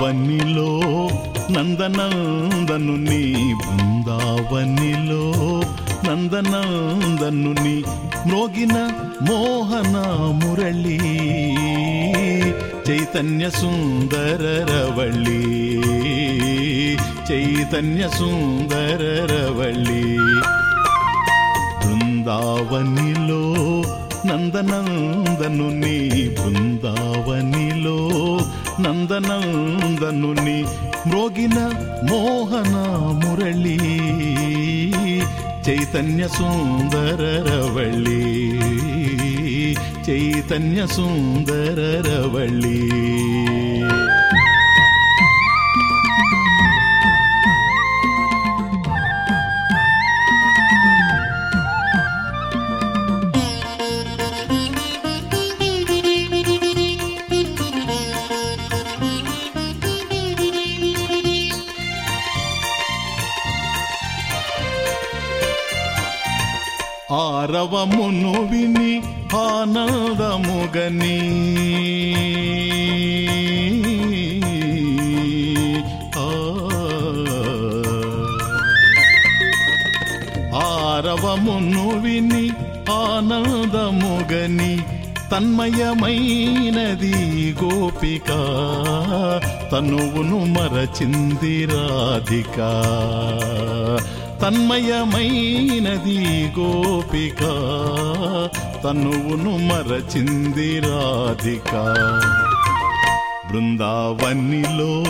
బృందావనిలో నందనందను నీ బృందావనిలో నందనందను నీ మ్రోగిన మోహన మురళి చైతన్య సుందర రవళి చైతన్య సుందర రవళి బృందావనిలో నందనందను నీ బృందావనిలో నందనందను నీ మ్రోగిన మోహన మురళి చైతన్య సుందర రవళి చైతన్య సుందర గౌరవమును విని ఆనందముగని. ఆరవమును విని ఆనందముగని తన్మయమైనది గోపిక. తనువును మరచింది రాధికా. తన్మయమైనది గోపిక తనువును మరచింది రాధిక. బృందావనిలో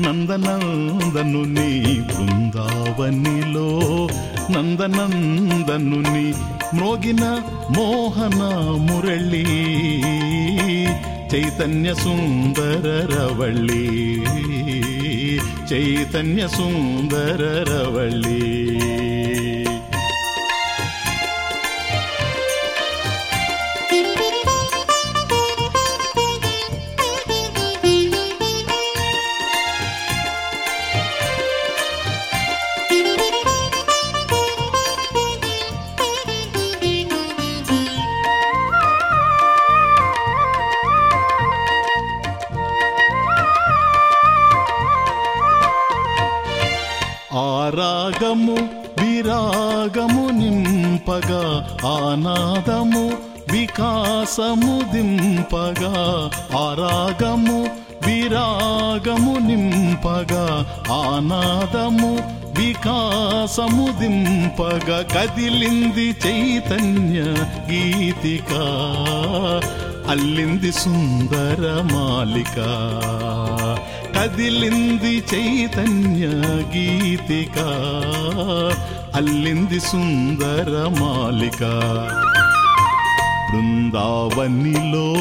నందనందను నీ బృందావనిలో నందనందను నీ మ్రోగిన మోహన మురళి చైతన్య సుందర రవళి. चैतन्य सुसुन्दरवळि విరాగము నింపగా ఆనాదము వికాసము దింపగా ఆరాగము విరాగము నింపగా ఆనాదము వికాసము దింపగా కదిలింది చైతన్య గీతిక అల్లింది సుందర మాలిక కదిలింది చైతన్య గీతిక. అల్లింది సుందర మాలిక. బృందావనిలో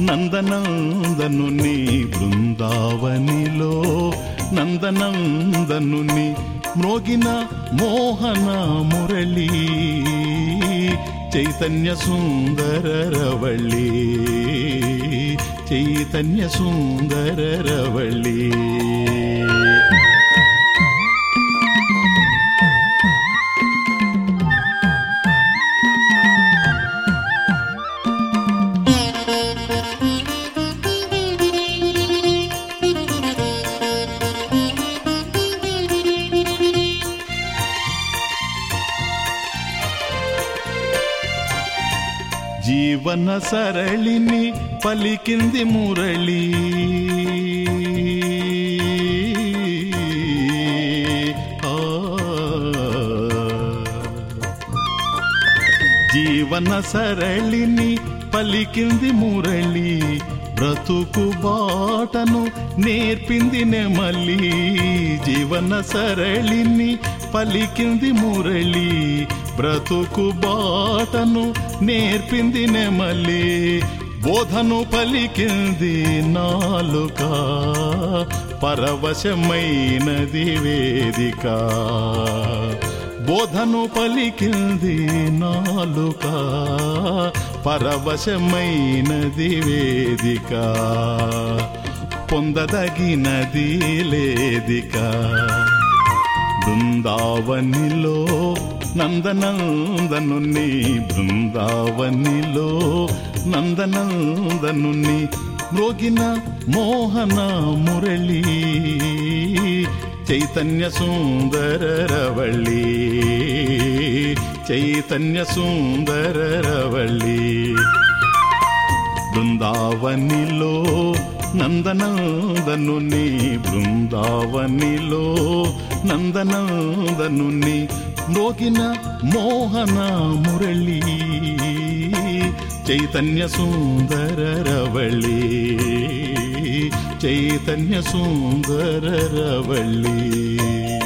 నందనందను బృందావనిలో నందనందను మ్రోగిన మోహన మురళి. చైతన్య సుందర రవళి. చైతన్య సుందర రవళి. జీవన సరళిని పలికింది మురళి. ఆ. జీవన సరళిని పలికింది మురళి. బ్రతుకు బాటను నేర్పింది నెమలి. జీవన సరళిని పలికింది మురళి. బ్రతుకు బాటను నేర్పింది నెమలి బోధను పలికింది నాలుక పరవశమైనది వేదిక. బోధను పలికింది నాలుక పరవశమైనది వేదిక. పొందదగినది లేదిక. బృందావనిలో నందనందను నీ బృందావనిలో నందనందను నీ మ్రోగిన మోహన మురళి చైతన్య సుందర రవళి చైతన్య సుందర రవళి. బృందావనిలో నందనందనుని బృందావనిలో నందనందనుని మ్రోగిన మోహన మురళి చైతన్య సుందర రవళి చైతన్య సుందర రవళి.